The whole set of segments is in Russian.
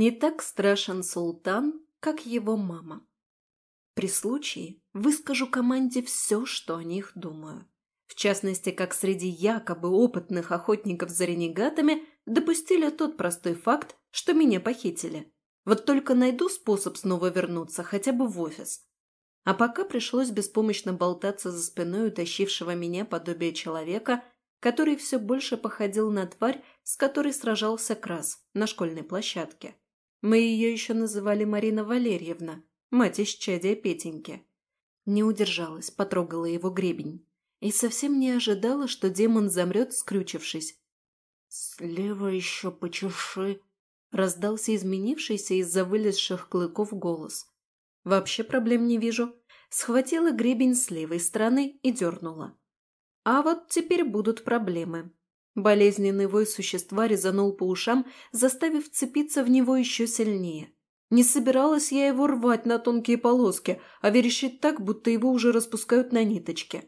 Не так страшен султан, как его мама. При случае выскажу команде все, что о них думаю. В частности, как среди якобы опытных охотников за ренегатами допустили тот простой факт, что меня похитили. Вот только найду способ снова вернуться, хотя бы в офис. А пока пришлось беспомощно болтаться за спиной утащившего меня подобие человека, который все больше походил на тварь, с которой сражался Крас на школьной площадке. Мы ее еще называли Марина Валерьевна, мать исчадия Петеньки. Не удержалась, потрогала его гребень. И совсем не ожидала, что демон замрет, скрючившись. «Слева еще почеши», — раздался изменившийся из-за вылезших клыков голос. «Вообще проблем не вижу». Схватила гребень с левой стороны и дернула. А вот теперь будут проблемы. Болезненный вой существа резанул по ушам, заставив цепиться в него еще сильнее. Не собиралась я его рвать на тонкие полоски, а верещать так, будто его уже распускают на ниточке.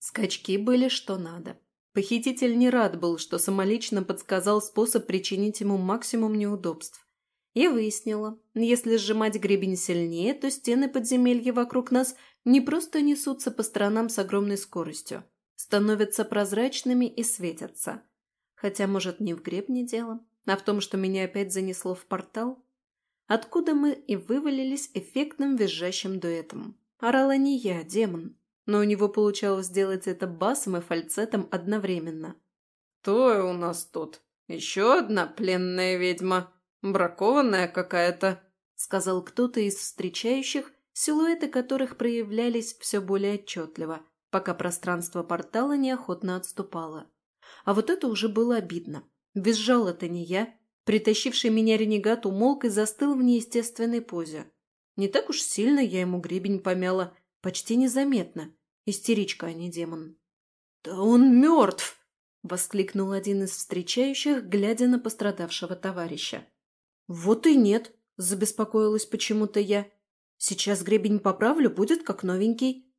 Скачки были что надо. Похититель не рад был, что самолично подсказал способ причинить ему максимум неудобств. Я выяснила, если сжимать гребень сильнее, то стены подземелья вокруг нас не просто несутся по сторонам с огромной скоростью, становятся прозрачными и светятся. Хотя, может, не в гребне дело, а в том, что меня опять занесло в портал? откуда мы и вывалились эффектным визжащим дуэтом. Орала не я, демон, но у него получалось сделать это басом и фальцетом одновременно. «Кто у нас тут? Еще одна пленная ведьма? Бракованная какая-то?» — сказал кто-то из встречающих, силуэты которых проявлялись все более отчетливо, пока пространство портала неохотно отступало. А вот это уже было обидно. Визжал это не я, Притащивший меня ренегат умолк и застыл в неестественной позе. Не так уж сильно я ему гребень помяла, почти незаметно. Истеричка, а не демон. «Да он мертв!» — воскликнул один из встречающих, глядя на пострадавшего товарища. «Вот и нет!» — забеспокоилась почему-то я. «Сейчас гребень поправлю, будет как новенький».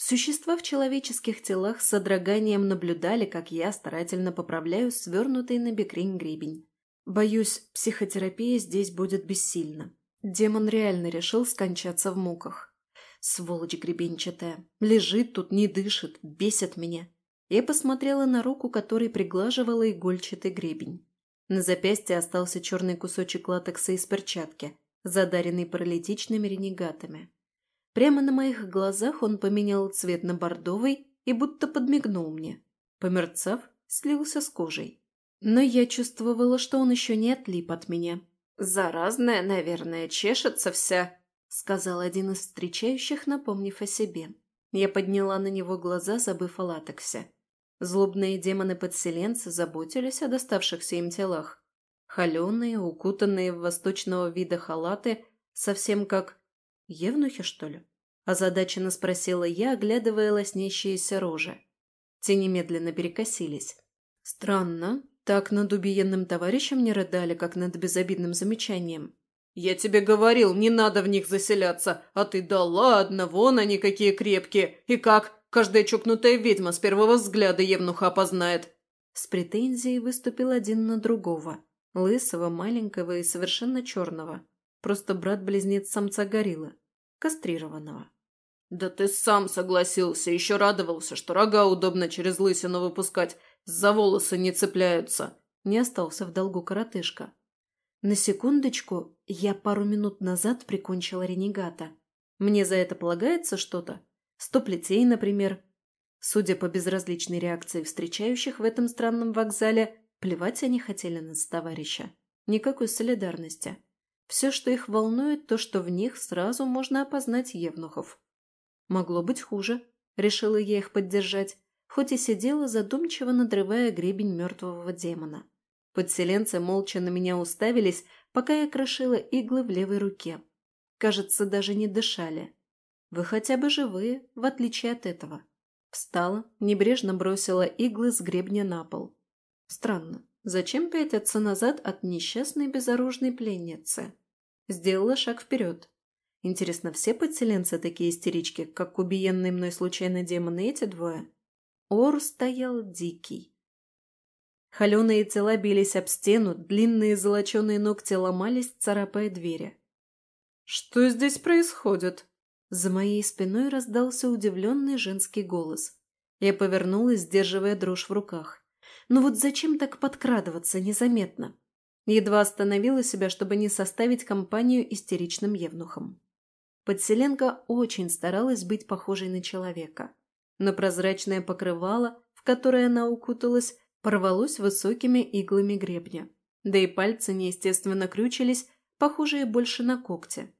Существа в человеческих телах с содроганием наблюдали, как я старательно поправляю свернутый на бекрень гребень. Боюсь, психотерапия здесь будет бессильна. Демон реально решил скончаться в муках. Сволочь гребенчатая. Лежит тут, не дышит, бесит меня. Я посмотрела на руку, которой приглаживала игольчатый гребень. На запястье остался черный кусочек латекса из перчатки, задаренный паралитичными ренегатами. Прямо на моих глазах он поменял цвет на бордовый и будто подмигнул мне. Померцав, слился с кожей. Но я чувствовала, что он еще не отлип от меня. «Заразная, наверное, чешется вся», — сказал один из встречающих, напомнив о себе. Я подняла на него глаза, забыв о латексе. Злобные демоны-подселенцы заботились о доставшихся им телах. Холеные, укутанные в восточного вида халаты, совсем как... Евнухи, что ли? Озадаченно спросила я, оглядывая лоснящиеся рожи. Те немедленно перекосились. Странно, так над убиенным товарищем не рыдали, как над безобидным замечанием. «Я тебе говорил, не надо в них заселяться, а ты да ладно, вон они какие крепкие. И как? Каждая чокнутая ведьма с первого взгляда Евнуха опознает». С претензией выступил один на другого. Лысого, маленького и совершенно черного. Просто брат-близнец самца гориллы. Кастрированного. «Да ты сам согласился, еще радовался, что рога удобно через лысину выпускать, за волосы не цепляются. Не остался в долгу коротышка. На секундочку, я пару минут назад прикончила ренегата. Мне за это полагается что-то? Сто плетей, например. Судя по безразличной реакции встречающих в этом странном вокзале, плевать они хотели на товарища. Никакой солидарности. Все, что их волнует, то, что в них сразу можно опознать евнухов. Могло быть хуже. Решила я их поддержать хоть и сидела задумчиво надрывая гребень мертвого демона. Подселенцы молча на меня уставились, пока я крошила иглы в левой руке. Кажется, даже не дышали. Вы хотя бы живые, в отличие от этого. Встала, небрежно бросила иглы с гребня на пол. Странно, зачем пятиться назад от несчастной безоружной пленницы? Сделала шаг вперед. Интересно, все подселенцы такие истерички, как убиенные мной случайно демоны эти двое? Ор стоял дикий. Холеные тела бились об стену, длинные золоченые ногти ломались, царапая двери. «Что здесь происходит?» За моей спиной раздался удивленный женский голос. Я повернулась, сдерживая дрожь в руках. Ну вот зачем так подкрадываться незаметно? Едва остановила себя, чтобы не составить компанию истеричным евнухом. Подселенка очень старалась быть похожей на человека. Но прозрачное покрывало, в которое она укуталась, порвалось высокими иглами гребня. Да и пальцы неестественно крючились, похожие больше на когти.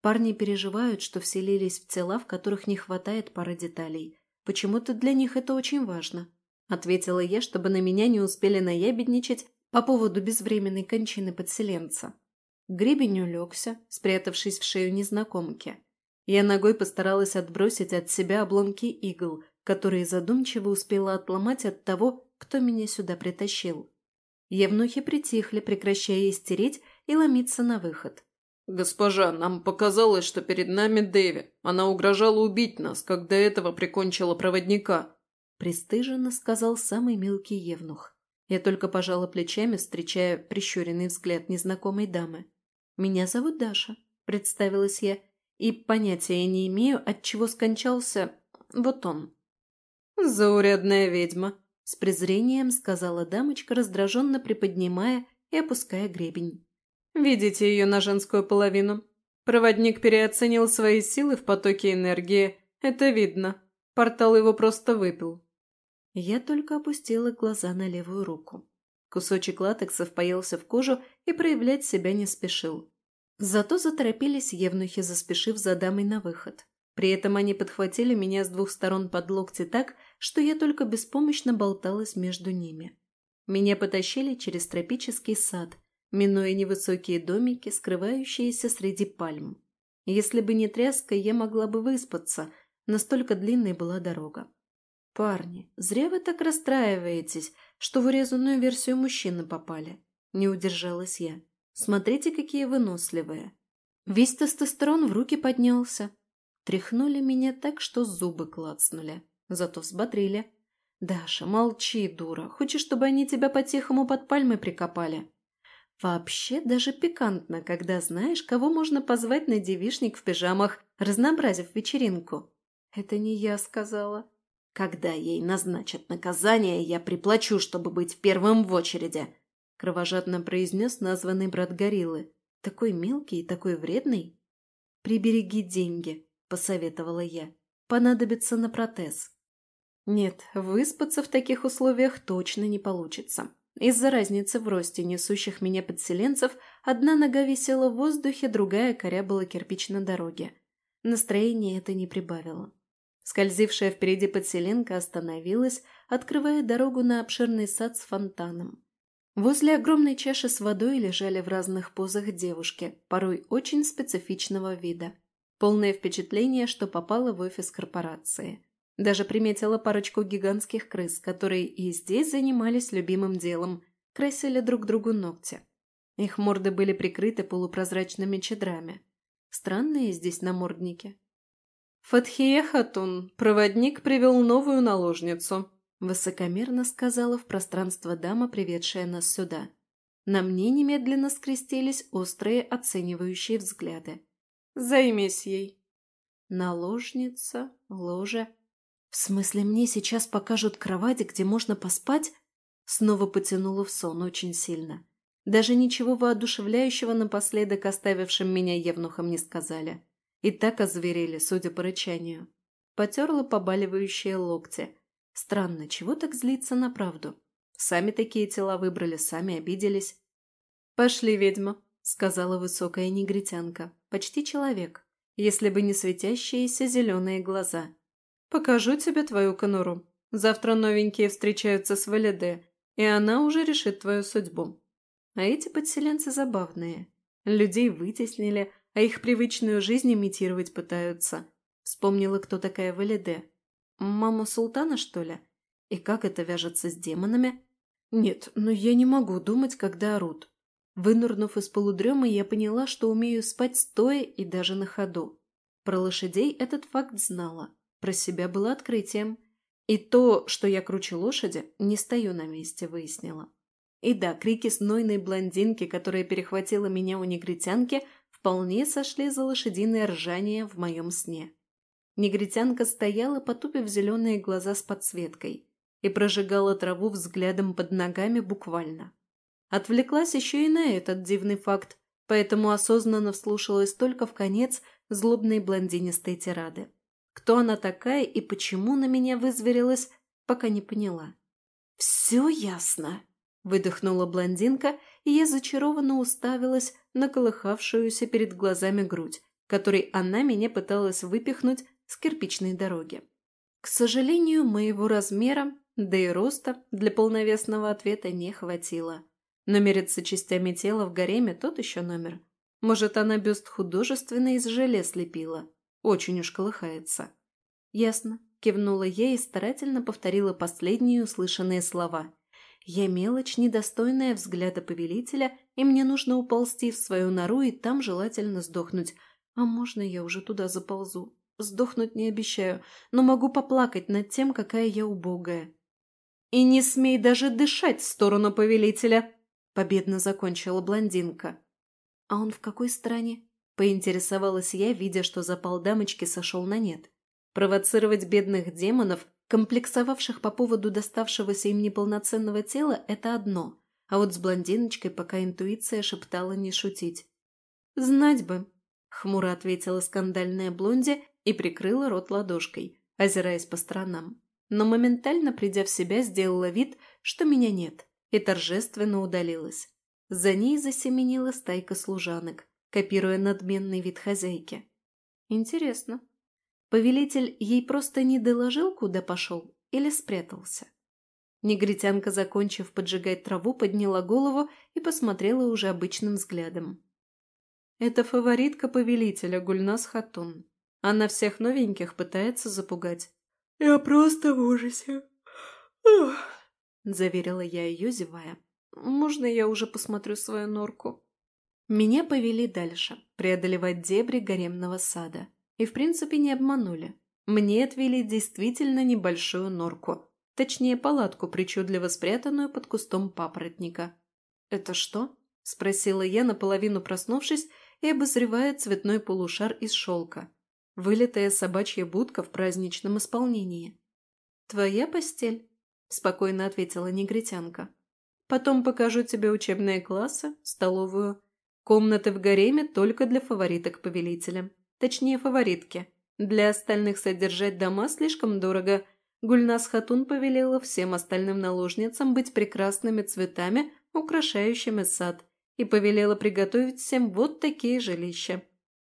Парни переживают, что вселились в тела, в которых не хватает пары деталей. Почему-то для них это очень важно. Ответила я, чтобы на меня не успели наябедничать по поводу безвременной кончины подселенца. Гребень улегся, спрятавшись в шею незнакомки. Я ногой постаралась отбросить от себя обломки игл, которые задумчиво успела отломать от того, кто меня сюда притащил. Евнухи притихли, прекращая истереть и ломиться на выход. «Госпожа, нам показалось, что перед нами Дэви. Она угрожала убить нас, до этого прикончила проводника», – пристыженно сказал самый мелкий евнух. Я только пожала плечами, встречая прищуренный взгляд незнакомой дамы. «Меня зовут Даша», – представилась я, и понятия не имею, от чего скончался вот он. «Заурядная ведьма», – с презрением сказала дамочка, раздраженно приподнимая и опуская гребень. Видите ее на женскую половину. Проводник переоценил свои силы в потоке энергии. Это видно. Портал его просто выпил. Я только опустила глаза на левую руку. Кусочек латекса впаялся в кожу и проявлять себя не спешил. Зато заторопились евнухи, заспешив за дамой на выход. При этом они подхватили меня с двух сторон под локти так, что я только беспомощно болталась между ними. Меня потащили через тропический сад, минуя невысокие домики, скрывающиеся среди пальм. Если бы не тряска, я могла бы выспаться, настолько длинной была дорога. «Парни, зря вы так расстраиваетесь, что в урезанную версию мужчины попали», – не удержалась я. «Смотрите, какие выносливые». Весь тестостерон в руки поднялся. Тряхнули меня так, что зубы клацнули, зато взбодрили. «Даша, молчи, дура. Хочешь, чтобы они тебя по-тихому под пальмой прикопали?» Вообще даже пикантно, когда знаешь, кого можно позвать на девишник в пижамах, разнообразив вечеринку. Это не я сказала. Когда ей назначат наказание, я приплачу, чтобы быть первым в очереди, кровожадно произнес названный брат Гориллы. Такой мелкий и такой вредный. Прибереги деньги, посоветовала я. Понадобится на протез. Нет, выспаться в таких условиях точно не получится. Из-за разницы в росте несущих меня подселенцев одна нога висела в воздухе, другая корябала кирпич на дороге. Настроение это не прибавило. Скользившая впереди подселенка остановилась, открывая дорогу на обширный сад с фонтаном. Возле огромной чаши с водой лежали в разных позах девушки, порой очень специфичного вида. Полное впечатление, что попала в офис корпорации. Даже приметила парочку гигантских крыс, которые и здесь занимались любимым делом – красили друг другу ногти. Их морды были прикрыты полупрозрачными чедрами. Странные здесь намордники. «Фатхия Хатун, проводник привел новую наложницу», – высокомерно сказала в пространство дама, приведшая нас сюда. На мне немедленно скрестились острые оценивающие взгляды. «Займись ей». Наложница, ложа «В смысле, мне сейчас покажут кровать, где можно поспать?» Снова потянула в сон очень сильно. Даже ничего воодушевляющего напоследок оставившим меня евнухом не сказали. И так озверели, судя по рычанию. Потерла побаливающие локти. Странно, чего так злиться на правду? Сами такие тела выбрали, сами обиделись. «Пошли, ведьма», — сказала высокая негритянка. Почти человек, если бы не светящиеся зеленые глаза. «Покажу тебе твою конуру. Завтра новенькие встречаются с Валиде, и она уже решит твою судьбу». А эти подселенцы забавные. Людей вытеснили, а их привычную жизнь имитировать пытаются. Вспомнила, кто такая Валиде. Мама султана, что ли? И как это вяжется с демонами? Нет, но я не могу думать, когда орут. Вынурнув из полудрема, я поняла, что умею спать стоя и даже на ходу. Про лошадей этот факт знала. Про себя было открытием. И то, что я круче лошади, не стою на месте, выяснила. И да, крики снойной блондинки, которая перехватила меня у негритянки, вполне сошли за лошадиное ржание в моем сне. Негритянка стояла, потупив зеленые глаза с подсветкой, и прожигала траву взглядом под ногами буквально. Отвлеклась еще и на этот дивный факт, поэтому осознанно вслушалась только в конец злобной блондинистой тирады. Кто она такая и почему на меня вызверилась, пока не поняла. «Все ясно», — выдохнула блондинка, и я зачарованно уставилась на колыхавшуюся перед глазами грудь, которой она меня пыталась выпихнуть с кирпичной дороги. К сожалению, моего размера, да и роста для полновесного ответа не хватило. Но мериться частями тела в гареме тот еще номер. Может, она бюст художественный из желе слепила. Очень уж колыхается. Ясно. Кивнула я и старательно повторила последние услышанные слова. Я мелочь, недостойная взгляда повелителя, и мне нужно уползти в свою нору и там желательно сдохнуть. А можно я уже туда заползу? Сдохнуть не обещаю, но могу поплакать над тем, какая я убогая. «И не смей даже дышать в сторону повелителя!» – победно закончила блондинка. «А он в какой стране?» – поинтересовалась я, видя, что запал дамочки сошел на нет. Провоцировать бедных демонов, комплексовавших по поводу доставшегося им неполноценного тела – это одно, а вот с блондиночкой пока интуиция шептала не шутить. «Знать бы», – хмуро ответила скандальная блонди и прикрыла рот ладошкой, озираясь по сторонам. Но моментально, придя в себя, сделала вид, что меня нет, и торжественно удалилась. За ней засеменила стайка служанок, копируя надменный вид хозяйки. Интересно. Повелитель ей просто не доложил, куда пошел, или спрятался? Негритянка, закончив поджигать траву, подняла голову и посмотрела уже обычным взглядом. «Это фаворитка повелителя Гульнас Хатун. Она всех новеньких пытается запугать. «Я просто в ужасе!» Заверила я ее, зевая. «Можно я уже посмотрю свою норку?» Меня повели дальше, преодолевать дебри гаремного сада. И в принципе не обманули. Мне отвели действительно небольшую норку. Точнее, палатку, причудливо спрятанную под кустом папоротника. «Это что?» – спросила я, наполовину проснувшись и обозревая цветной полушар из шелка, Вылитая собачья будка в праздничном исполнении. «Твоя постель?» – спокойно ответила негритянка. «Потом покажу тебе учебные классы, столовую. Комнаты в гареме только для фавориток повелителя. Точнее, фаворитки. Для остальных содержать дома слишком дорого. Гульнас Хатун повелела всем остальным наложницам быть прекрасными цветами, украшающими сад, и повелела приготовить всем вот такие жилища.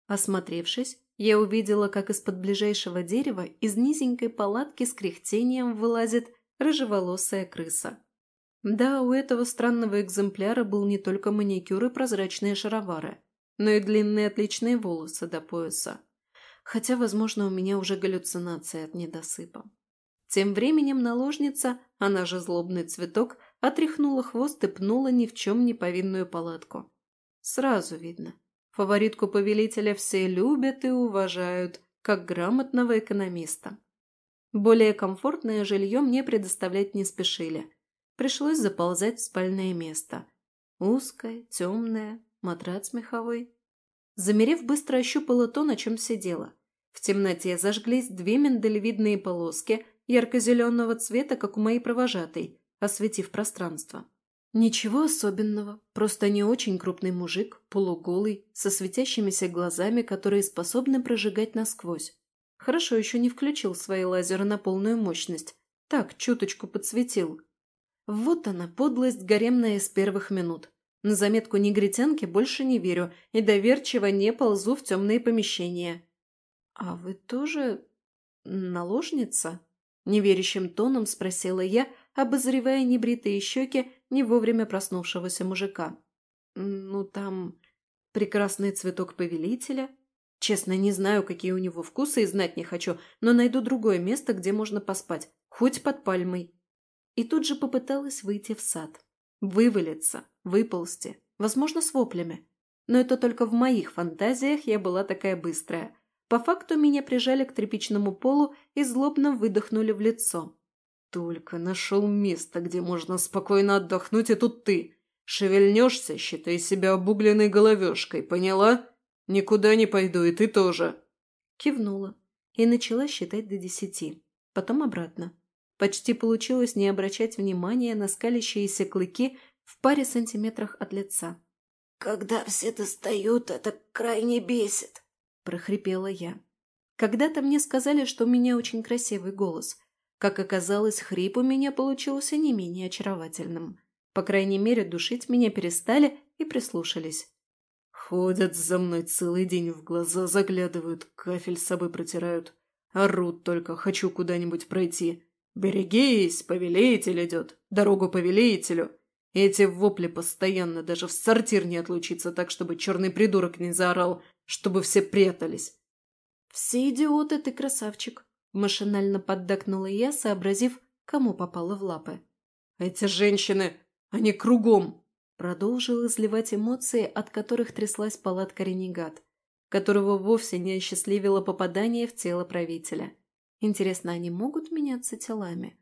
Осмотревшись, я увидела, как из-под ближайшего дерева из низенькой палатки с кряхтением вылазит рыжеволосая крыса. Да, у этого странного экземпляра был не только маникюр и прозрачные шаровары, но и длинные отличные волосы до пояса. Хотя, возможно, у меня уже галлюцинация от недосыпа. Тем временем наложница, она же злобный цветок, отряхнула хвост и пнула ни в чем не повинную палатку. Сразу видно, Фаворитку повелителя все любят и уважают, как грамотного экономиста. Более комфортное жилье мне предоставлять не спешили. Пришлось заползать в спальное место. Узкое, темное, матрац меховой. Замерев, быстро ощупала то, на чем сидела. В темноте зажглись две миндалевидные полоски ярко-зеленого цвета, как у моей провожатой, осветив пространство. Ничего особенного, просто не очень крупный мужик, полуголый, со светящимися глазами, которые способны прожигать насквозь. Хорошо еще не включил свои лазеры на полную мощность. Так, чуточку подсветил. Вот она, подлость гаремная с первых минут. На заметку негритянки больше не верю и доверчиво не ползу в темные помещения. «А вы тоже наложница?» Неверящим тоном спросила я, обозревая небритые щеки не вовремя проснувшегося мужика. «Ну, там прекрасный цветок повелителя. Честно, не знаю, какие у него вкусы и знать не хочу, но найду другое место, где можно поспать, хоть под пальмой». И тут же попыталась выйти в сад. Вывалиться, выползти, возможно, с воплями. Но это только в моих фантазиях я была такая быстрая. По факту меня прижали к тряпичному полу и злобно выдохнули в лицо. Только нашел место, где можно спокойно отдохнуть, и тут ты. Шевельнешься, считай себя обугленной головешкой, поняла? Никуда не пойду, и ты тоже. Кивнула и начала считать до десяти, потом обратно. Почти получилось не обращать внимания на скалящиеся клыки в паре сантиметрах от лица. «Когда все достают, это крайне бесит», – прохрипела я. Когда-то мне сказали, что у меня очень красивый голос. Как оказалось, хрип у меня получился не менее очаровательным. По крайней мере, душить меня перестали и прислушались. Ходят за мной целый день в глаза, заглядывают, кафель с собой протирают. Орут только, хочу куда-нибудь пройти. «Берегись, повелитель идет! Дорогу повелителю!» Эти вопли постоянно, даже в сортир не отлучиться так, чтобы черный придурок не заорал, чтобы все прятались. «Все идиоты, ты красавчик!» – машинально поддакнула я, сообразив, кому попало в лапы. «Эти женщины, они кругом!» – продолжил изливать эмоции, от которых тряслась палатка ренегат, которого вовсе не осчастливило попадание в тело правителя. Интересно, они могут меняться телами?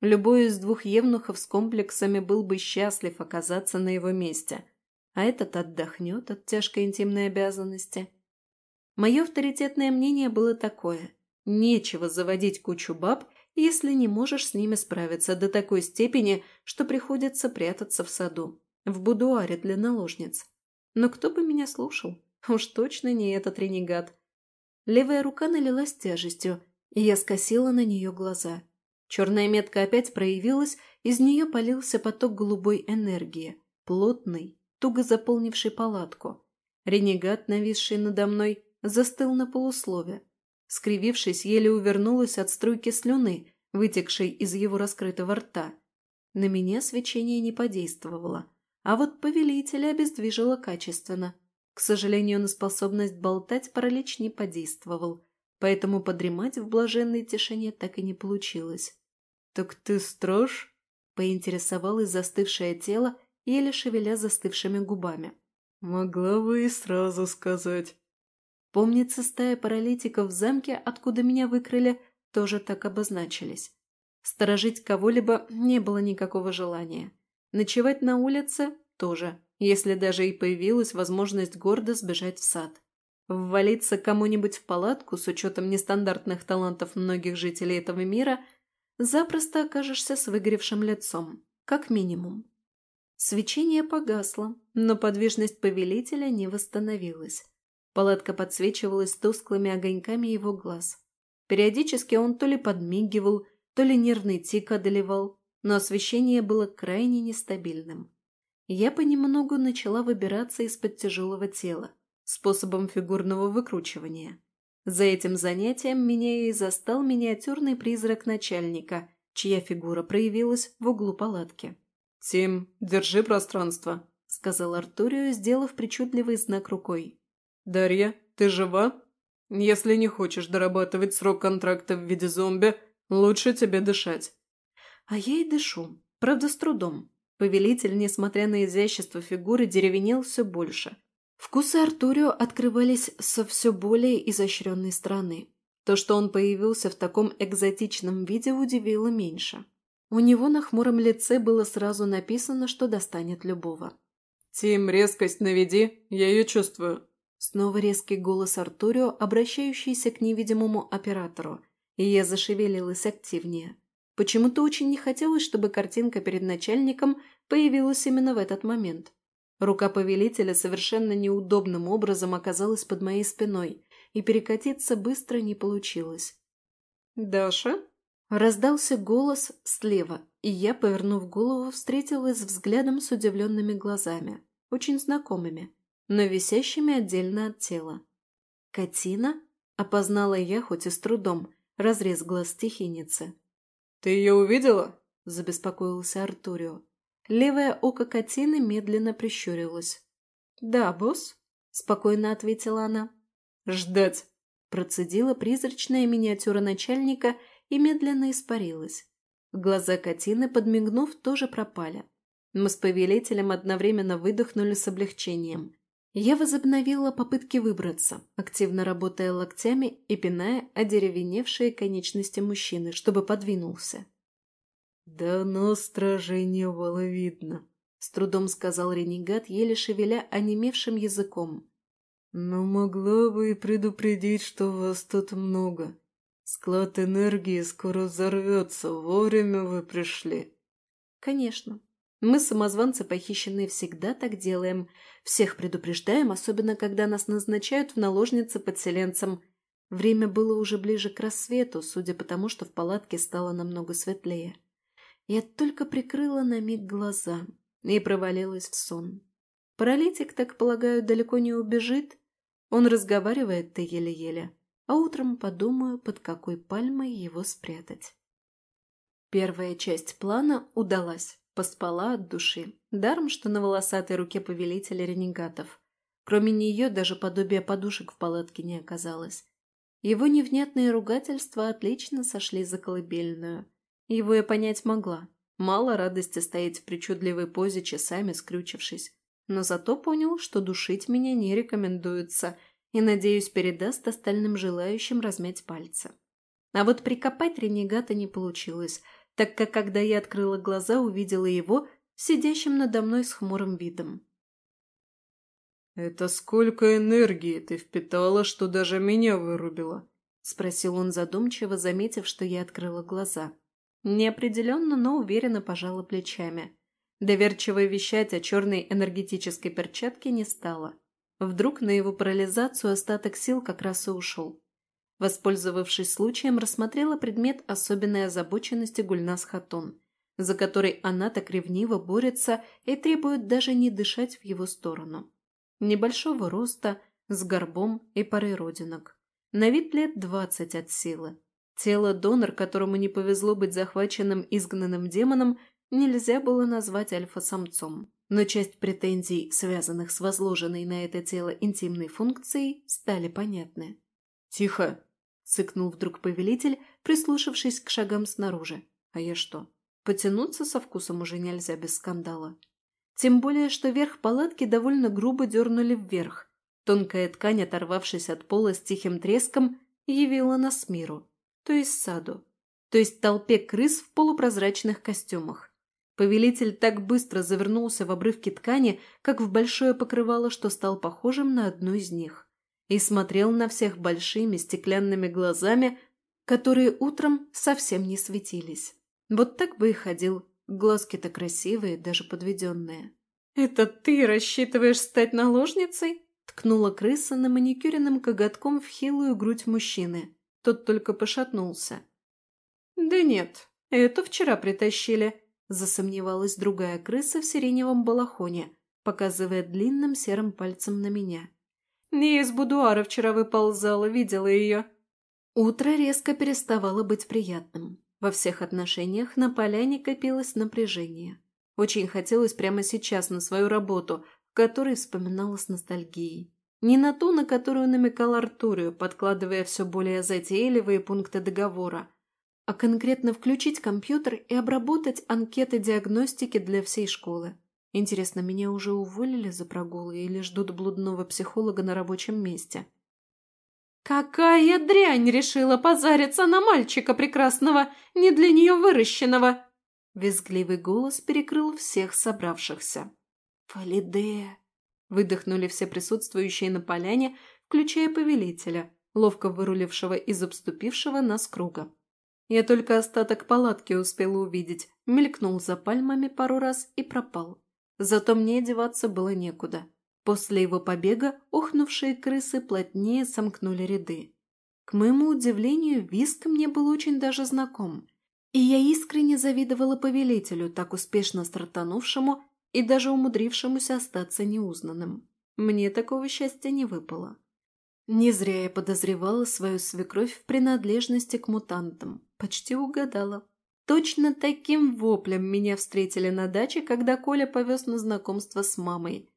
Любой из двух евнухов с комплексами был бы счастлив оказаться на его месте, а этот отдохнет от тяжкой интимной обязанности. Мое авторитетное мнение было такое – нечего заводить кучу баб, если не можешь с ними справиться до такой степени, что приходится прятаться в саду, в будуаре для наложниц. Но кто бы меня слушал? Уж точно не этот ренегат. Левая рука налилась тяжестью, и я скосила на нее глаза – Черная метка опять проявилась, из нее полился поток голубой энергии, плотный, туго заполнивший палатку. Ренегат, нависший надо мной, застыл на полуслове. Скривившись, еле увернулась от струйки слюны, вытекшей из его раскрытого рта. На меня свечение не подействовало, а вот повелителя обездвижило качественно. К сожалению, на способность болтать паралич не подействовал, поэтому подремать в блаженной тишине так и не получилось. «Так ты строж?» – поинтересовалось застывшее тело, еле шевеля застывшими губами. «Могла бы и сразу сказать». Помнится, стая паралитиков в замке, откуда меня выкрыли, тоже так обозначились. Сторожить кого-либо не было никакого желания. Ночевать на улице – тоже, если даже и появилась возможность гордо сбежать в сад. Ввалиться кому-нибудь в палатку с учетом нестандартных талантов многих жителей этого мира – запросто окажешься с выгоревшим лицом, как минимум. Свечение погасло, но подвижность повелителя не восстановилась. Палатка подсвечивалась тусклыми огоньками его глаз. Периодически он то ли подмигивал, то ли нервный тик одолевал, но освещение было крайне нестабильным. Я понемногу начала выбираться из-под тяжелого тела, способом фигурного выкручивания. За этим занятием меня и застал миниатюрный призрак начальника, чья фигура проявилась в углу палатки. «Тим, держи пространство», — сказал Артурио, сделав причудливый знак рукой. «Дарья, ты жива? Если не хочешь дорабатывать срок контракта в виде зомби, лучше тебе дышать». «А я и дышу, правда с трудом». Повелитель, несмотря на изящество фигуры, деревенел все больше. Вкусы Артурио открывались со все более изощренной стороны. То, что он появился в таком экзотичном виде, удивило меньше. У него на хмуром лице было сразу написано, что достанет любого. «Тим, резкость наведи, я ее чувствую». Снова резкий голос Артурио, обращающийся к невидимому оператору, и я зашевелилась активнее. Почему-то очень не хотелось, чтобы картинка перед начальником появилась именно в этот момент. Рука повелителя совершенно неудобным образом оказалась под моей спиной, и перекатиться быстро не получилось. «Даша?» Раздался голос слева, и я, повернув голову, встретилась взглядом с удивленными глазами, очень знакомыми, но висящими отдельно от тела. «Катина?» – опознала я, хоть и с трудом, разрез глаз стихийницы. «Ты ее увидела?» – забеспокоился Артурио. Левое око Катины медленно прищурилось. «Да, босс», – спокойно ответила она. «Ждать», – процедила призрачная миниатюра начальника и медленно испарилась. Глаза Катины, подмигнув, тоже пропали. Мы с повелителем одновременно выдохнули с облегчением. Я возобновила попытки выбраться, активно работая локтями и пиная одеревеневшие конечности мужчины, чтобы подвинулся. Да но стражей не было видно, с трудом сказал ренегат, еле шевеля онемевшим языком. Но могла бы и предупредить, что вас тут много. Склад энергии скоро взорвется, вовремя вы пришли. Конечно. Мы, самозванцы похищенные, всегда так делаем. Всех предупреждаем, особенно когда нас назначают в наложницы подселенцам. Время было уже ближе к рассвету, судя по тому, что в палатке стало намного светлее. Я только прикрыла на миг глаза и провалилась в сон. Паралитик, так полагаю, далеко не убежит. Он разговаривает-то еле-еле, а утром подумаю, под какой пальмой его спрятать. Первая часть плана удалась. Поспала от души. Даром, что на волосатой руке повелителя ренегатов. Кроме нее даже подобия подушек в палатке не оказалось. Его невнятные ругательства отлично сошли за колыбельную. Его я понять могла. Мало радости стоять в причудливой позе, часами скрючившись. Но зато понял, что душить меня не рекомендуется, и, надеюсь, передаст остальным желающим размять пальцы. А вот прикопать ренегата не получилось – так как когда я открыла глаза, увидела его, сидящим надо мной с хмурым видом. «Это сколько энергии ты впитала, что даже меня вырубила?» – спросил он задумчиво, заметив, что я открыла глаза. Неопределенно, но уверенно пожала плечами. Доверчиво вещать о черной энергетической перчатке не стала. Вдруг на его парализацию остаток сил как раз и ушел. Воспользовавшись случаем, рассмотрела предмет особенной озабоченности Гульнас Хатун, за который она так ревниво борется и требует даже не дышать в его сторону. Небольшого роста, с горбом и парой родинок. На вид лет двадцать от силы. Тело-донор, которому не повезло быть захваченным изгнанным демоном, нельзя было назвать альфа-самцом. Но часть претензий, связанных с возложенной на это тело интимной функцией, стали понятны. «Тихо!» – цыкнул вдруг повелитель, прислушавшись к шагам снаружи. «А я что? Потянуться со вкусом уже нельзя без скандала». Тем более, что верх палатки довольно грубо дернули вверх. Тонкая ткань, оторвавшись от пола с тихим треском, явила нас миру, то есть саду, то есть толпе крыс в полупрозрачных костюмах. Повелитель так быстро завернулся в обрывки ткани, как в большое покрывало, что стал похожим на одну из них и смотрел на всех большими стеклянными глазами, которые утром совсем не светились. Вот так бы и ходил, глазки-то красивые, даже подведенные. «Это ты рассчитываешь стать наложницей?» ткнула крыса на маникюренным коготком в хилую грудь мужчины. Тот только пошатнулся. «Да нет, это вчера притащили», – засомневалась другая крыса в сиреневом балахоне, показывая длинным серым пальцем на меня. Я из будуара вчера выползала, видела ее. Утро резко переставало быть приятным. Во всех отношениях на поляне копилось напряжение. Очень хотелось прямо сейчас на свою работу, в которой вспоминала с ностальгией. Не на ту, на которую намекал Артурию, подкладывая все более затейливые пункты договора, а конкретно включить компьютер и обработать анкеты диагностики для всей школы. Интересно, меня уже уволили за прогулы или ждут блудного психолога на рабочем месте? «Какая дрянь решила позариться на мальчика прекрасного, не для нее выращенного!» Визгливый голос перекрыл всех собравшихся. «Фалиде!» – выдохнули все присутствующие на поляне, включая повелителя, ловко вырулившего из обступившего нас круга. Я только остаток палатки успела увидеть, мелькнул за пальмами пару раз и пропал. Зато мне деваться было некуда. После его побега ухнувшие крысы плотнее сомкнули ряды. К моему удивлению, виск мне был очень даже знаком. И я искренне завидовала повелителю, так успешно стартанувшему и даже умудрившемуся остаться неузнанным. Мне такого счастья не выпало. Не зря я подозревала свою свекровь в принадлежности к мутантам. Почти угадала. Точно таким воплем меня встретили на даче, когда Коля повез на знакомство с мамой.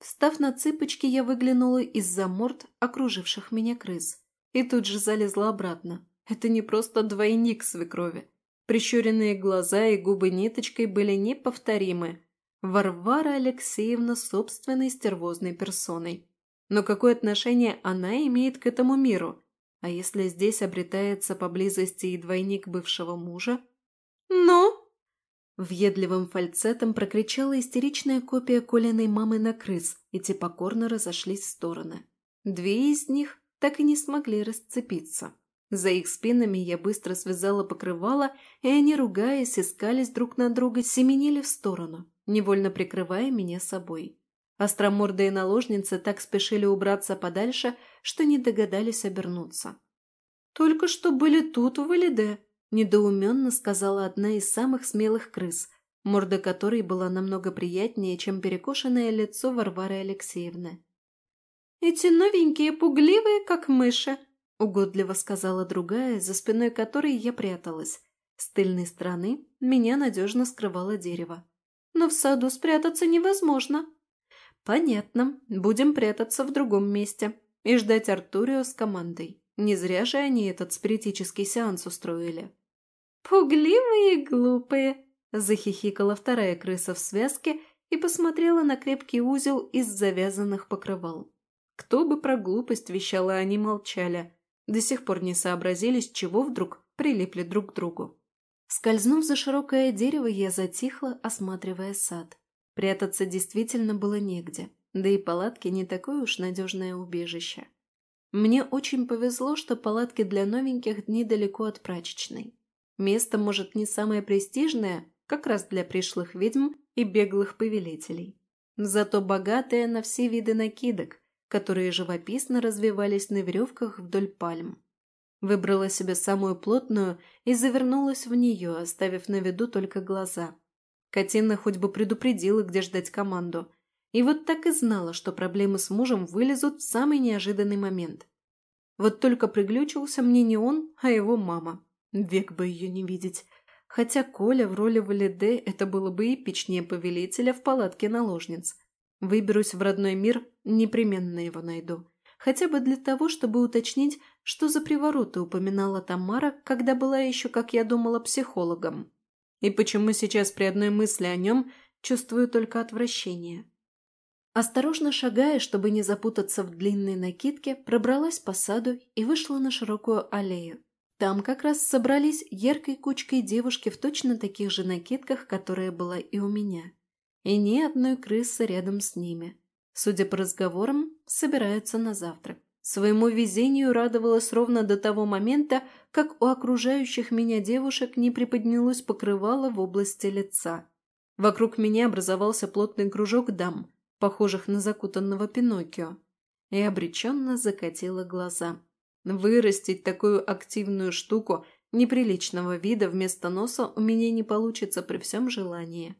Встав на цыпочки, я выглянула из-за морд окруживших меня крыс. И тут же залезла обратно. Это не просто двойник свекрови. Прищуренные глаза и губы ниточкой были неповторимы. Варвара Алексеевна собственной стервозной персоной. Но какое отношение она имеет к этому миру? А если здесь обретается поблизости и двойник бывшего мужа? «Ну, Въедливым фальцетом прокричала истеричная копия Колиной мамы на крыс, и те покорно разошлись в стороны. Две из них так и не смогли расцепиться. За их спинами я быстро связала покрывало, и они, ругаясь, искались друг на друга, семенили в сторону, невольно прикрывая меня собой. Остромордые наложницы так спешили убраться подальше, что не догадались обернуться. «Только что были тут, в Валиде», – недоуменно сказала одна из самых смелых крыс, морда которой была намного приятнее, чем перекошенное лицо Варвары Алексеевны. «Эти новенькие пугливые, как мыши», – угодливо сказала другая, за спиной которой я пряталась. С тыльной стороны меня надежно скрывало дерево. «Но в саду спрятаться невозможно». «Понятно. Будем прятаться в другом месте и ждать Артурио с командой. Не зря же они этот спиритический сеанс устроили». «Пугливые и глупые», – захихикала вторая крыса в связке и посмотрела на крепкий узел из завязанных покрывал. Кто бы про глупость вещала, они молчали. До сих пор не сообразили, с чего вдруг прилипли друг к другу. Скользнув за широкое дерево, я затихла, осматривая сад. Прятаться действительно было негде, да и палатки не такое уж надежное убежище. Мне очень повезло, что палатки для новеньких недалеко от прачечной. Место, может, не самое престижное, как раз для пришлых ведьм и беглых повелителей. Зато богатое на все виды накидок, которые живописно развивались на веревках вдоль пальм. Выбрала себе самую плотную и завернулась в нее, оставив на виду только глаза. Катина хоть бы предупредила, где ждать команду. И вот так и знала, что проблемы с мужем вылезут в самый неожиданный момент. Вот только приглючился мне не он, а его мама. Век бы ее не видеть. Хотя Коля в роли Валиде это было бы эпичнее повелителя в палатке наложниц. Выберусь в родной мир, непременно его найду. Хотя бы для того, чтобы уточнить, что за привороты упоминала Тамара, когда была еще, как я думала, психологом. И почему сейчас при одной мысли о нем чувствую только отвращение. Осторожно шагая, чтобы не запутаться в длинной накидке, пробралась по саду и вышла на широкую аллею. Там как раз собрались яркой кучкой девушки в точно таких же накидках, которая была и у меня и ни одной крысы рядом с ними. Судя по разговорам, собираются на завтрак. Своему везению радовалась ровно до того момента, как у окружающих меня девушек не приподнялось покрывало в области лица. Вокруг меня образовался плотный кружок дам, похожих на закутанного Пиноккио, и обреченно закатила глаза. Вырастить такую активную штуку неприличного вида вместо носа у меня не получится при всем желании.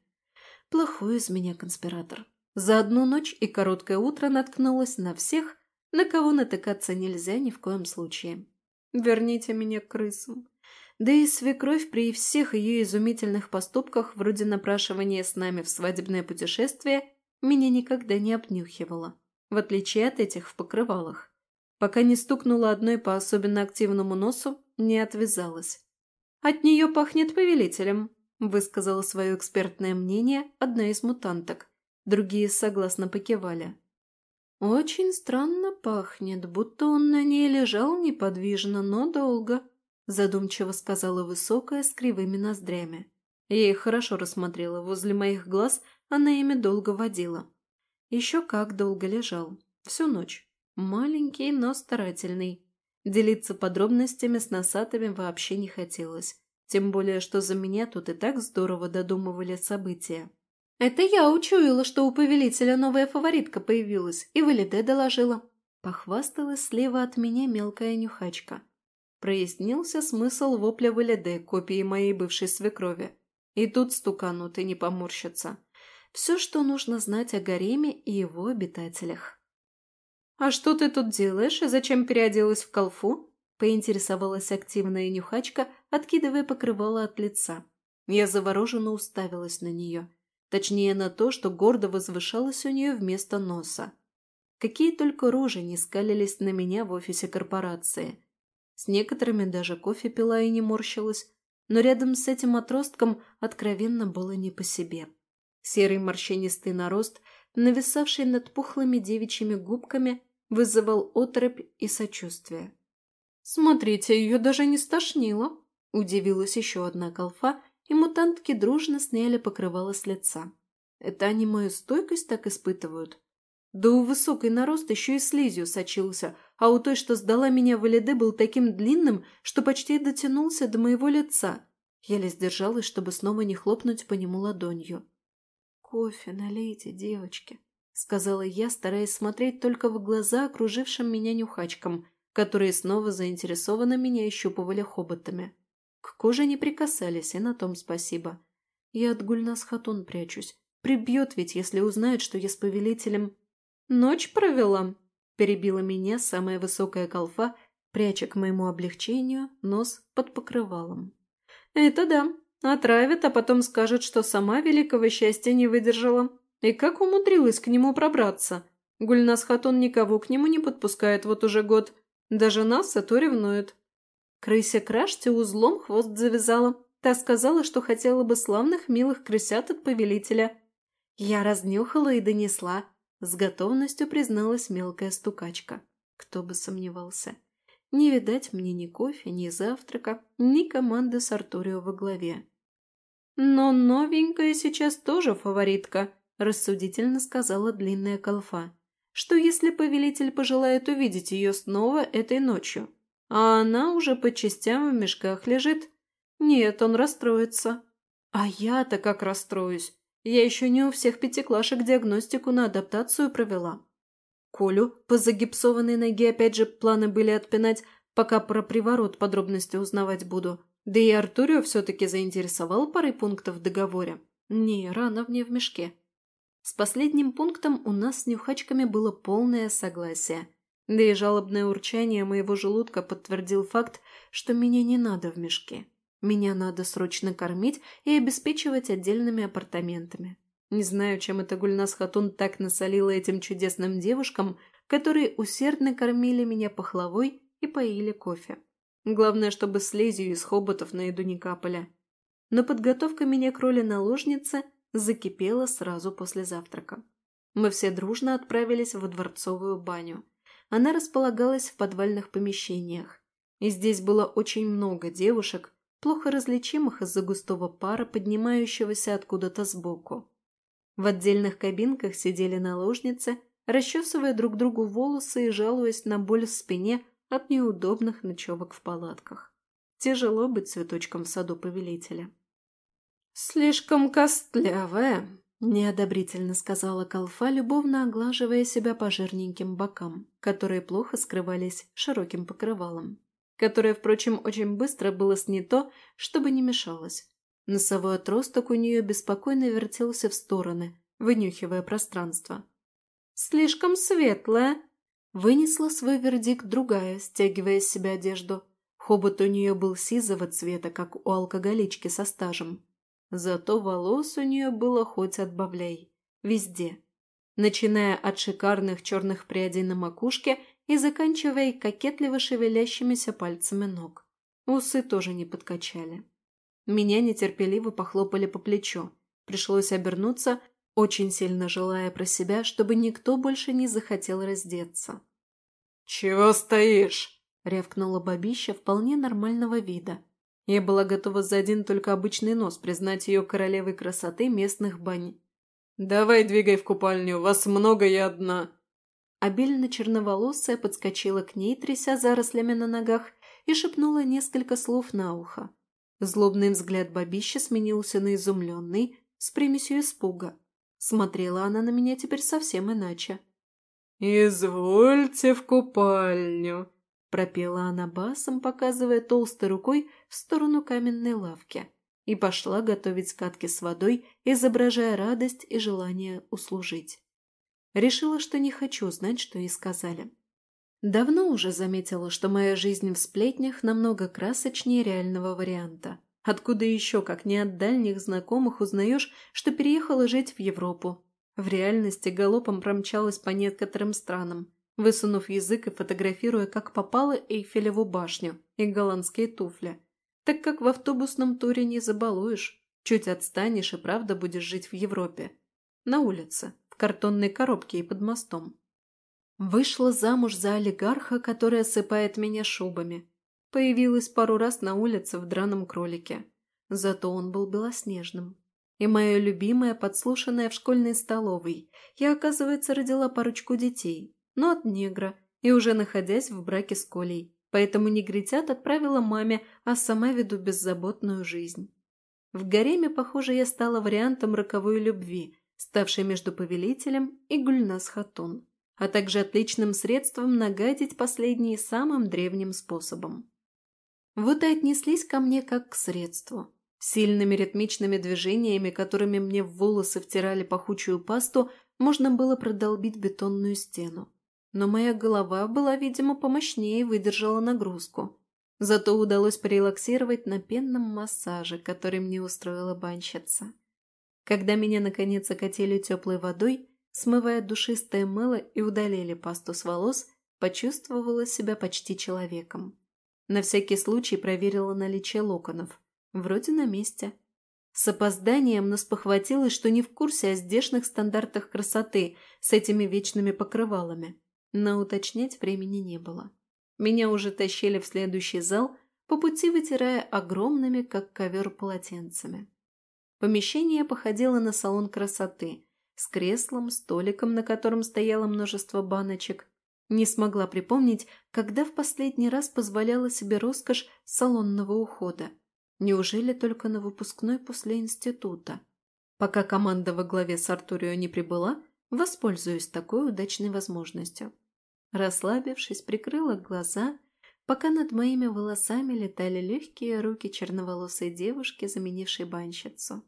Плохой из меня конспиратор. За одну ночь и короткое утро наткнулась на всех, на кого натыкаться нельзя ни в коем случае. Верните меня к крысам. Да и свекровь при всех ее изумительных поступках, вроде напрашивания с нами в свадебное путешествие, меня никогда не обнюхивала, в отличие от этих в покрывалах. Пока не стукнула одной по особенно активному носу, не отвязалась. От нее пахнет повелителем, высказала свое экспертное мнение одна из мутанток. Другие согласно покивали. «Очень странно пахнет, будто он на ней лежал неподвижно, но долго», задумчиво сказала высокая с кривыми ноздрями. Я их хорошо рассмотрела, возле моих глаз она ими долго водила. Еще как долго лежал. Всю ночь. Маленький, но старательный. Делиться подробностями с носатыми вообще не хотелось. Тем более, что за меня тут и так здорово додумывали события. «Это я учуяла, что у повелителя новая фаворитка появилась, и Валиде доложила». Похвасталась слева от меня мелкая нюхачка. Прояснился смысл вопля Валиде, копии моей бывшей свекрови. И тут стуканут и не поморщатся. Все, что нужно знать о гареме и его обитателях. «А что ты тут делаешь и зачем переоделась в колфу?» поинтересовалась активная нюхачка, откидывая покрывало от лица. Я завороженно уставилась на нее. Точнее, на то, что гордо возвышалось у нее вместо носа. Какие только рожи не скалились на меня в офисе корпорации. С некоторыми даже кофе пила и не морщилась, но рядом с этим отростком откровенно было не по себе. Серый морщинистый нарост, нависавший над пухлыми девичьими губками, вызывал отрыбь и сочувствие. «Смотрите, ее даже не стошнило!» – удивилась еще одна колфа и мутантки дружно сняли покрывало с лица. Это они мою стойкость так испытывают? Да у высокой нарост еще и слизью сочился, а у той, что сдала меня в Элиде, был таким длинным, что почти дотянулся до моего лица. Еле сдержалась, чтобы снова не хлопнуть по нему ладонью. «Кофе налейте, девочки», — сказала я, стараясь смотреть только в глаза окружившим меня нюхачкам, которые снова заинтересованно меня ощупывали хоботами. Коже не прикасались, и на том спасибо. Я от Гульнас Хатун прячусь. Прибьет ведь, если узнает, что я с повелителем... «Ночь провела?» – перебила меня самая высокая колфа, пряча к моему облегчению нос под покрывалом. «Это да. Отравит, а потом скажет, что сама великого счастья не выдержала. И как умудрилась к нему пробраться? Гульнас Хатун никого к нему не подпускает вот уже год. Даже нас, то ревнует. Крыся Краште узлом хвост завязала. Та сказала, что хотела бы славных милых крысят от повелителя. Я разнюхала и донесла. С готовностью призналась мелкая стукачка. Кто бы сомневался. Не видать мне ни кофе, ни завтрака, ни команды с Артурио во главе. «Но новенькая сейчас тоже фаворитка», – рассудительно сказала длинная колфа. «Что если повелитель пожелает увидеть ее снова этой ночью? А она уже по частям в мешках лежит. Нет, он расстроится. А я-то как расстроюсь. Я еще не у всех пятиклашек диагностику на адаптацию провела. Колю по загипсованной ноге опять же планы были отпинать, пока про приворот подробности узнавать буду. Да и Артурио все-таки заинтересовал парой пунктов в договоре. Не, рано мне в мешке. С последним пунктом у нас с нюхачками было полное согласие. Да и жалобное урчание моего желудка подтвердил факт, что меня не надо в мешке. Меня надо срочно кормить и обеспечивать отдельными апартаментами. Не знаю, чем это Гульнас Хатун так насолила этим чудесным девушкам, которые усердно кормили меня пахлавой и поили кофе. Главное, чтобы слизью из хоботов на еду не капали. Но подготовка меня к роли наложницы закипела сразу после завтрака. Мы все дружно отправились в дворцовую баню. Она располагалась в подвальных помещениях. И здесь было очень много девушек, плохо различимых из-за густого пара, поднимающегося откуда-то сбоку. В отдельных кабинках сидели наложницы, расчесывая друг другу волосы и жалуясь на боль в спине от неудобных ночевок в палатках. Тяжело быть цветочком в саду повелителя. «Слишком костлявая», – неодобрительно сказала Калфа, любовно оглаживая себя по жирненьким бокам, которые плохо скрывались широким покрывалом которое, впрочем, очень быстро было снято, чтобы не мешалось. Носовой отросток у нее беспокойно вертелся в стороны, вынюхивая пространство. «Слишком светлая!» Вынесла свой вердикт другая, стягивая с себя одежду. Хобот у нее был сизого цвета, как у алкоголички со стажем. Зато волос у нее было хоть отбавляй. Везде. Начиная от шикарных черных прядей на макушке и заканчивая кокетливо шевелящимися пальцами ног. Усы тоже не подкачали. Меня нетерпеливо похлопали по плечу. Пришлось обернуться, очень сильно желая про себя, чтобы никто больше не захотел раздеться. «Чего стоишь?» — рявкнула бабища вполне нормального вида. Я была готова за один только обычный нос признать ее королевой красоты местных бань. «Давай двигай в купальню, вас много, я одна!» Обильно черноволосая подскочила к ней, тряся зарослями на ногах, и шепнула несколько слов на ухо. Злобный взгляд бабища сменился на изумленный, с примесью испуга. Смотрела она на меня теперь совсем иначе. «Извольте в купальню», — пропела она басом, показывая толстой рукой в сторону каменной лавки, и пошла готовить скатки с водой, изображая радость и желание услужить. Решила, что не хочу знать, что ей сказали. Давно уже заметила, что моя жизнь в сплетнях намного красочнее реального варианта. Откуда еще, как не от дальних знакомых, узнаешь, что переехала жить в Европу? В реальности галопом промчалась по некоторым странам, высунув язык и фотографируя, как попала Эйфелеву башню и голландские туфли. Так как в автобусном туре не забалуешь. Чуть отстанешь и правда будешь жить в Европе. На улице в картонной коробке и под мостом. Вышла замуж за олигарха, который осыпает меня шубами. Появилась пару раз на улице в драном кролике. зато он был белоснежным. И мое любимое, подслушанное в школьной столовой, я, оказывается, родила парочку детей, но от негра, и уже находясь в браке с Колей. Поэтому негритят отправила маме, а сама веду беззаботную жизнь. В гареме, похоже, я стала вариантом роковой любви, ставшей между повелителем и Гульнас Хатун, а также отличным средством нагадить последние самым древним способом. Вот и отнеслись ко мне как к средству. Сильными ритмичными движениями, которыми мне в волосы втирали пахучую пасту, можно было продолбить бетонную стену. Но моя голова была, видимо, помощнее и выдержала нагрузку. Зато удалось порелаксировать на пенном массаже, который мне устроила банщица. Когда меня, наконец, окатили теплой водой, смывая душистое мыло и удалили пасту с волос, почувствовала себя почти человеком. На всякий случай проверила наличие локонов – Вроде на месте. С опозданием, но спохватилась, что не в курсе о здешних стандартах красоты с этими вечными покрывалами. Но уточнять времени не было. Меня уже тащили в следующий зал, по пути вытирая огромными, как ковер, полотенцами. Помещение походило на салон красоты, с креслом, столиком, на котором стояло множество баночек. Не смогла припомнить, когда в последний раз позволяла себе роскошь салонного ухода. Неужели только на выпускной после института? Пока команда во главе с Артурио не прибыла, воспользуюсь такой удачной возможностью. Расслабившись, прикрыла глаза, пока над моими волосами летали легкие руки черноволосой девушки, заменившей банщицу.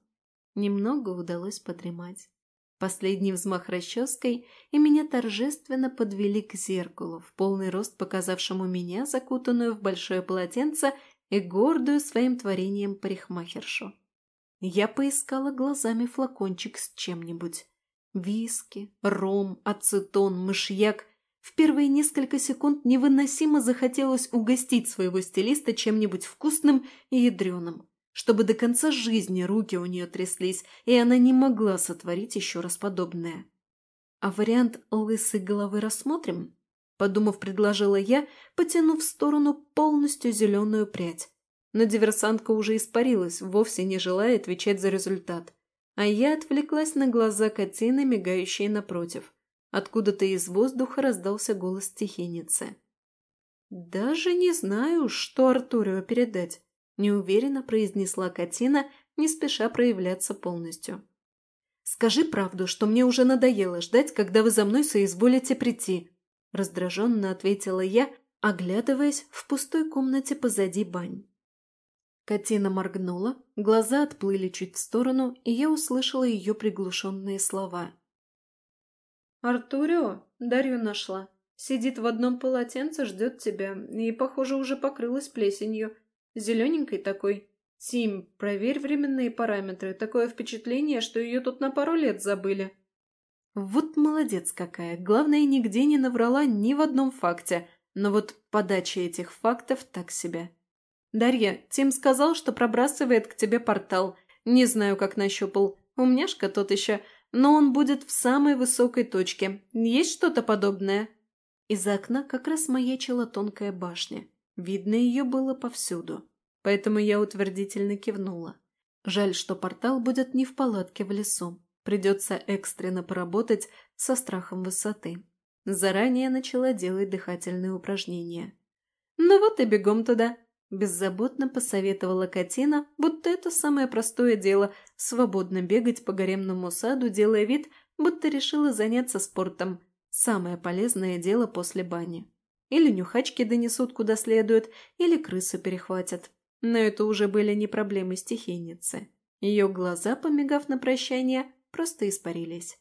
Немного удалось подремать. Последний взмах расческой, и меня торжественно подвели к зеркалу, в полный рост показавшему меня, закутанную в большое полотенце и гордую своим творением парикмахершу. Я поискала глазами флакончик с чем-нибудь. Виски, ром, ацетон, мышьяк. В первые несколько секунд невыносимо захотелось угостить своего стилиста чем-нибудь вкусным и ядреным, чтобы до конца жизни руки у нее тряслись, и она не могла сотворить еще раз подобное. А вариант лысой головы рассмотрим? Подумав, предложила я, потянув в сторону полностью зеленую прядь. Но диверсантка уже испарилась, вовсе не желая отвечать за результат. А я отвлеклась на глаза Катины, мигающие напротив. Откуда-то из воздуха раздался голос стихийницы. «Даже не знаю, что Артурио передать», – неуверенно произнесла Катина, не спеша проявляться полностью. «Скажи правду, что мне уже надоело ждать, когда вы за мной соизволите прийти», раздраженно ответила я, оглядываясь в пустой комнате позади бань. Катина моргнула, глаза отплыли чуть в сторону, и я услышала ее приглушенные слова. «Артурио, Дарью нашла. Сидит в одном полотенце, ждет тебя, и, похоже, уже покрылась плесенью. Зелененькой такой. Тим, проверь временные параметры. Такое впечатление, что ее тут на пару лет забыли». Вот молодец какая. Главное, нигде не наврала ни в одном факте. Но вот подача этих фактов так себе. Дарья, Тим сказал, что пробрасывает к тебе портал. Не знаю, как нащупал. Умняшка тот еще. Но он будет в самой высокой точке. Есть что-то подобное? Из окна как раз маячила тонкая башня. Видно ее было повсюду. Поэтому я утвердительно кивнула. Жаль, что портал будет не в палатке в лесу. Придется экстренно поработать со страхом высоты. Заранее начала делать дыхательные упражнения. «Ну вот и бегом туда!» Беззаботно посоветовала Катина, будто это самое простое дело – свободно бегать по гаремному саду, делая вид, будто решила заняться спортом. Самое полезное дело после бани. Или нюхачки донесут куда следует, или крысу перехватят. Но это уже были не проблемы стихийницы. Ее глаза, помигав на прощание, просто испарились.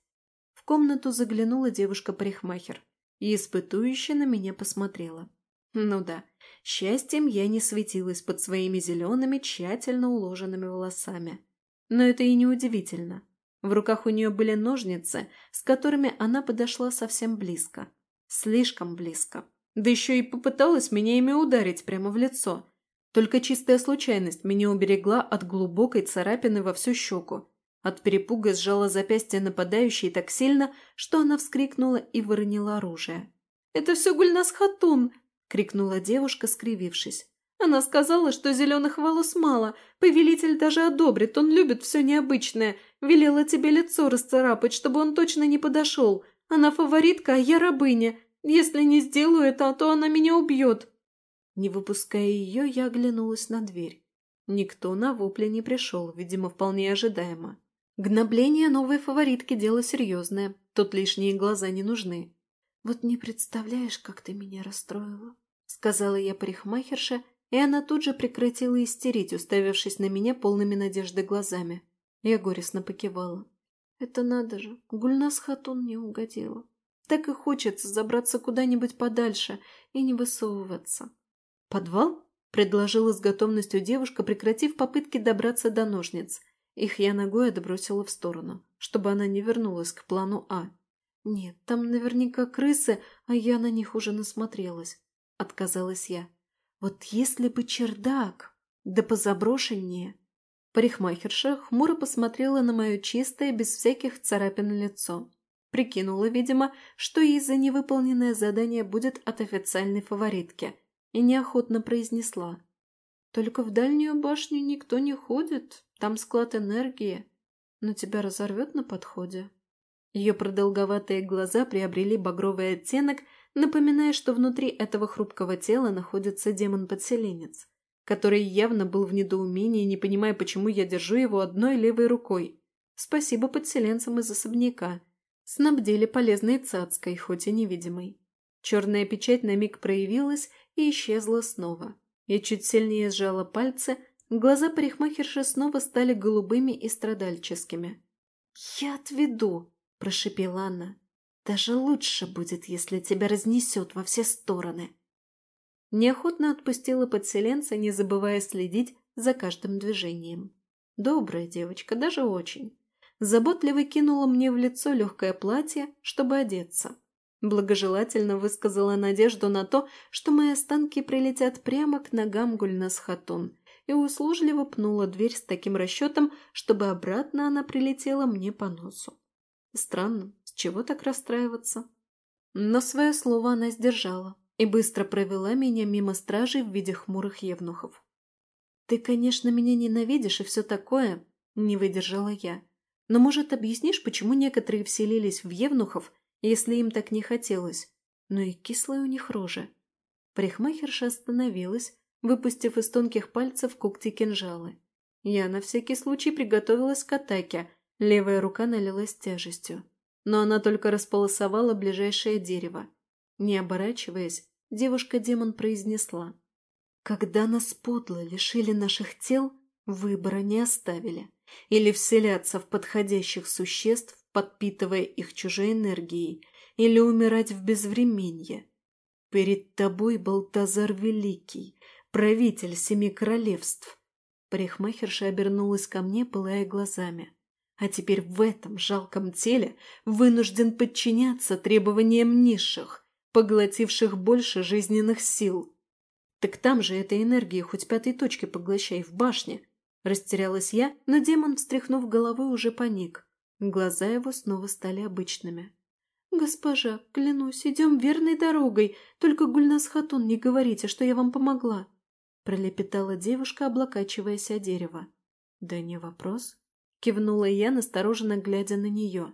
В комнату заглянула девушка-парикмахер и испытующе на меня посмотрела. Ну да, счастьем я не светилась под своими зелеными, тщательно уложенными волосами. Но это и не удивительно. В руках у нее были ножницы, с которыми она подошла совсем близко. Слишком близко. Да еще и попыталась меня ими ударить прямо в лицо. Только чистая случайность меня уберегла от глубокой царапины во всю щеку. От перепуга сжала запястье нападающей так сильно, что она вскрикнула и выронила оружие. «Это все Гульнас Хатун!» — крикнула девушка, скривившись. Она сказала, что зеленых волос мало, повелитель даже одобрит, он любит все необычное. Велела тебе лицо расцарапать, чтобы он точно не подошел. Она фаворитка, а я рабыня. Если не сделаю это, то она меня убьет». Не выпуская ее, я оглянулась на дверь. Никто на вопли не пришел, видимо, вполне ожидаемо. Гнобление новой фаворитки – дело серьезное, тут лишние глаза не нужны. «Вот не представляешь, как ты меня расстроила», – сказала я парикмахерше, и она тут же прекратила истерить, уставившись на меня полными надежды глазами. Я горестно покивала. «Это надо же, Гульнас Хатун не угодила. Так и хочется забраться куда-нибудь подальше и не высовываться». «Подвал?» – предложила с готовностью девушка, прекратив попытки добраться до ножниц. Их я ногой отбросила в сторону, чтобы она не вернулась к плану А. «Нет, там наверняка крысы, а я на них уже насмотрелась», — отказалась я. «Вот если бы чердак, да позаброшеннее». Парикмахерша хмуро посмотрела на мое чистое, без всяких царапин лицо. Прикинула, видимо, что из-за невыполненное задание будет от официальной фаворитки, и неохотно произнесла. «Только в дальнюю башню никто не ходит, там склад энергии, но тебя разорвет на подходе». Ее продолговатые глаза приобрели багровый оттенок, напоминая, что внутри этого хрупкого тела находится демон-подселенец, который явно был в недоумении, не понимая, почему я держу его одной левой рукой. Спасибо подселенцам из особняка. Снабдили полезной цацкой, хоть и невидимой. Черная печать на миг проявилась и исчезла снова. Я чуть сильнее сжала пальцы, глаза парикмахерши снова стали голубыми и страдальческими. «Я отведу!» – прошепела она. «Даже лучше будет, если тебя разнесет во все стороны». Неохотно отпустила подселенца, не забывая следить за каждым движением. Добрая девочка, даже очень. Заботливо кинула мне в лицо легкое платье, чтобы одеться. Благожелательно высказала надежду на то, что мои останки прилетят прямо к ногам Гульнас и услужливо пнула дверь с таким расчетом, чтобы обратно она прилетела мне по носу. Странно, с чего так расстраиваться? Но свое слово она сдержала и быстро провела меня мимо стражей в виде хмурых евнухов. «Ты, конечно, меня ненавидишь и все такое», — не выдержала я. «Но, может, объяснишь, почему некоторые вселились в евнухов, если им так не хотелось? Но и кислая у них рожа». Парикмахерша остановилась, выпустив из тонких пальцев когти-кинжалы. Я на всякий случай приготовилась к атаке, Левая рука налилась тяжестью, но она только располосовала ближайшее дерево. Не оборачиваясь, девушка-демон произнесла. «Когда нас подло лишили наших тел, выбора не оставили. Или вселяться в подходящих существ, подпитывая их чужой энергией, или умирать в безвременье. Перед тобой был Тазар Великий, правитель семи королевств». Парикмахерша обернулась ко мне, пылая глазами а теперь в этом жалком теле вынужден подчиняться требованиям низших, поглотивших больше жизненных сил. Так там же этой энергии хоть пятой точки поглощай в башне. Растерялась я, но демон, встряхнув головой, уже паник. Глаза его снова стали обычными. «Госпожа, клянусь, идем верной дорогой, только Гульнас Хатун не говорите, что я вам помогла», пролепетала девушка, облокачиваясь о дерево. «Да не вопрос», Кивнула я, настороженно глядя на нее.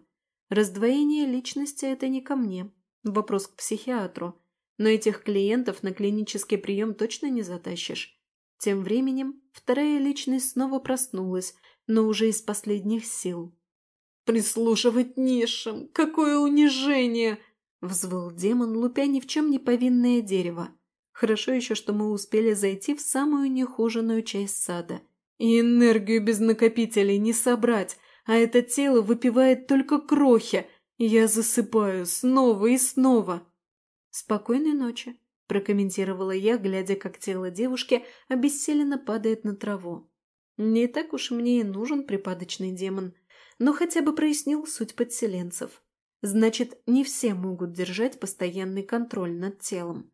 Раздвоение личности – это не ко мне. Вопрос к психиатру. Но этих клиентов на клинический прием точно не затащишь. Тем временем вторая личность снова проснулась, но уже из последних сил. «Прислушивать низшим! Какое унижение!» – взвыл демон, лупя ни в чем не повинное дерево. Хорошо еще, что мы успели зайти в самую нехоженную часть сада – и энергию без накопителей не собрать, а это тело выпивает только крохи. Я засыпаю снова и снова. «Спокойной ночи», – прокомментировала я, глядя, как тело девушки обессиленно падает на траву. Не так уж мне и нужен припадочный демон, но хотя бы прояснил суть подселенцев. Значит, не все могут держать постоянный контроль над телом.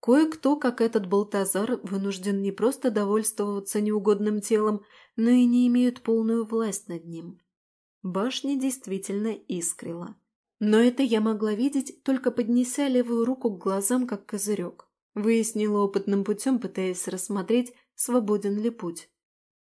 Кое-кто, как этот Балтазар, вынужден не просто довольствоваться неугодным телом, но и не имеют полную власть над ним. Башня действительно искрила. Но это я могла видеть, только поднеся левую руку к глазам, как козырек. Выяснила опытным путем, пытаясь рассмотреть, свободен ли путь.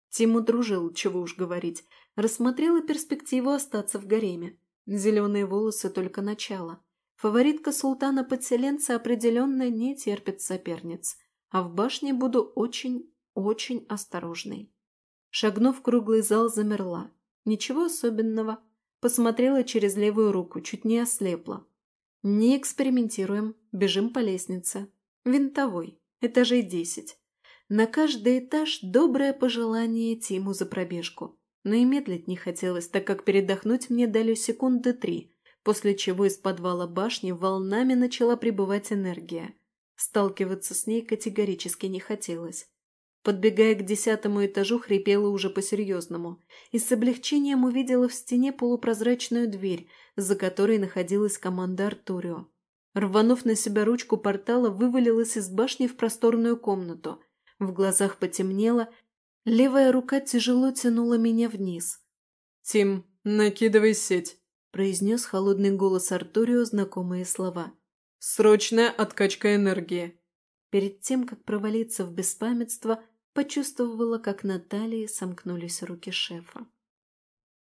Тиму дружил, чего уж говорить. Рассмотрела перспективу остаться в гареме. Зеленые волосы только начало. Фаворитка султана-подселенца определенно не терпит соперниц. А в башне буду очень, очень осторожной. Шагнув в круглый зал, замерла. Ничего особенного. Посмотрела через левую руку, чуть не ослепла. Не экспериментируем, бежим по лестнице. Винтовой, этажей десять. На каждый этаж доброе пожелание Тиму за пробежку. Но и медлить не хотелось, так как передохнуть мне дали секунды три, после чего из подвала башни волнами начала прибывать энергия. Сталкиваться с ней категорически не хотелось. Подбегая к десятому этажу, хрипела уже по-серьезному и с облегчением увидела в стене полупрозрачную дверь, за которой находилась команда Артурио. Рванув на себя ручку портала, вывалилась из башни в просторную комнату. В глазах потемнело, левая рука тяжело тянула меня вниз. «Тим, накидывай сеть», – произнес холодный голос Артурио знакомые слова. «Срочная откачка энергии». Перед тем, как провалиться в беспамятство, почувствовала, как на талии сомкнулись руки шефа.